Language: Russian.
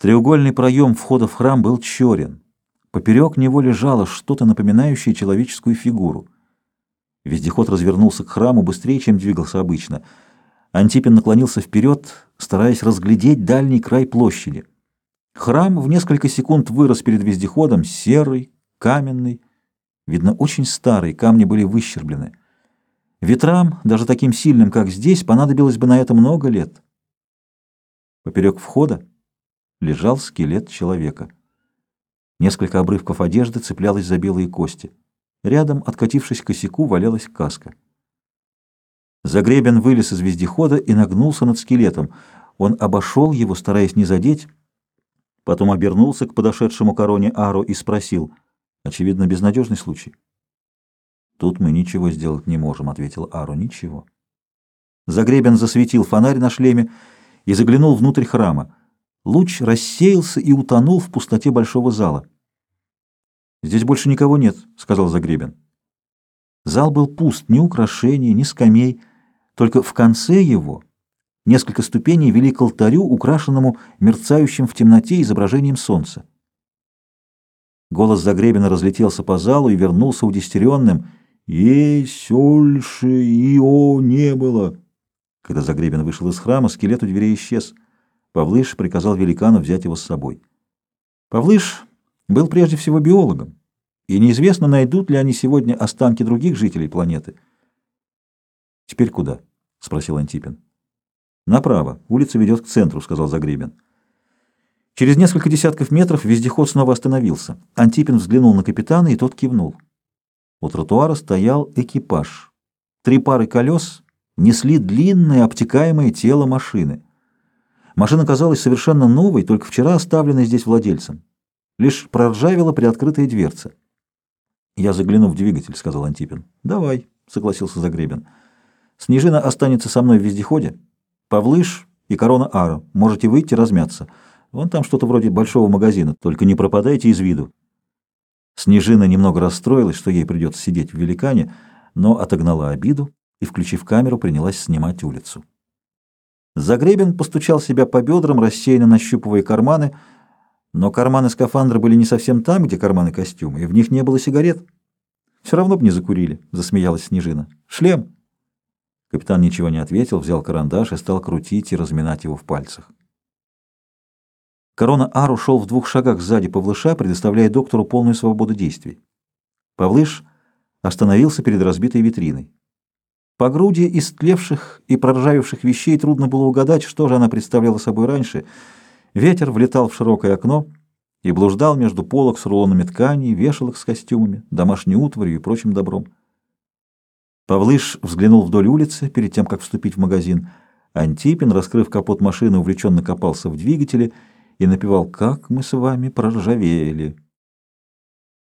Треугольный проем входа в храм был черен. Поперек него лежало что-то напоминающее человеческую фигуру. Вездеход развернулся к храму быстрее, чем двигался обычно. Антипин наклонился вперед, стараясь разглядеть дальний край площади. Храм в несколько секунд вырос перед вездеходом, серый, каменный. Видно, очень старый, камни были выщерблены. Ветрам, даже таким сильным, как здесь, понадобилось бы на это много лет. Поперек входа лежал скелет человека. Несколько обрывков одежды цеплялось за белые кости. Рядом, откатившись к косяку, валялась каска. Загребен вылез из вездехода и нагнулся над скелетом. Он обошел его, стараясь не задеть, потом обернулся к подошедшему короне Ару и спросил, очевидно, безнадежный случай. «Тут мы ничего сделать не можем», — ответил Ару, — «ничего». Загребен засветил фонарь на шлеме и заглянул внутрь храма. Луч рассеялся и утонул в пустоте большого зала. «Здесь больше никого нет», — сказал Загребен. Зал был пуст, ни украшений, ни скамей, только в конце его несколько ступеней вели к алтарю, украшенному мерцающим в темноте изображением солнца. Голос Загребина разлетелся по залу и вернулся удистеренным. «Есть больше его не было!» Когда Загребин вышел из храма, скелет у дверей исчез. Павлыш приказал великану взять его с собой. Павлыш был прежде всего биологом, и неизвестно, найдут ли они сегодня останки других жителей планеты. «Теперь куда?» — спросил Антипин. «Направо. Улица ведет к центру», — сказал Загребин. Через несколько десятков метров вездеход снова остановился. Антипин взглянул на капитана, и тот кивнул. У тротуара стоял экипаж. Три пары колес несли длинное обтекаемое тело машины. Машина казалась совершенно новой, только вчера оставленной здесь владельцем. Лишь проржавела приоткрытая дверца. «Я загляну в двигатель», — сказал Антипин. «Давай», — согласился Загребин. «Снежина останется со мной в вездеходе. Павлыш и корона Ара. Можете выйти размяться. Вон там что-то вроде большого магазина, только не пропадайте из виду». Снежина немного расстроилась, что ей придется сидеть в великане, но отогнала обиду и, включив камеру, принялась снимать улицу. Загребин постучал себя по бедрам, рассеянно нащупывая карманы, но карманы скафандра были не совсем там, где карманы костюма, и в них не было сигарет. «Все равно бы не закурили», — засмеялась Снежина. «Шлем!» Капитан ничего не ответил, взял карандаш и стал крутить и разминать его в пальцах. Корона Ар ушел в двух шагах сзади Павлыша, предоставляя доктору полную свободу действий. Павлыш остановился перед разбитой витриной. По груди истлевших и проржавевших вещей трудно было угадать, что же она представляла собой раньше. Ветер влетал в широкое окно и блуждал между полок с рулонами тканей, вешалок с костюмами, домашней утварью и прочим добром. Павлыш взглянул вдоль улицы перед тем, как вступить в магазин. Антипин, раскрыв капот машины, увлеченно копался в двигателе и напевал «Как мы с вами проржавели».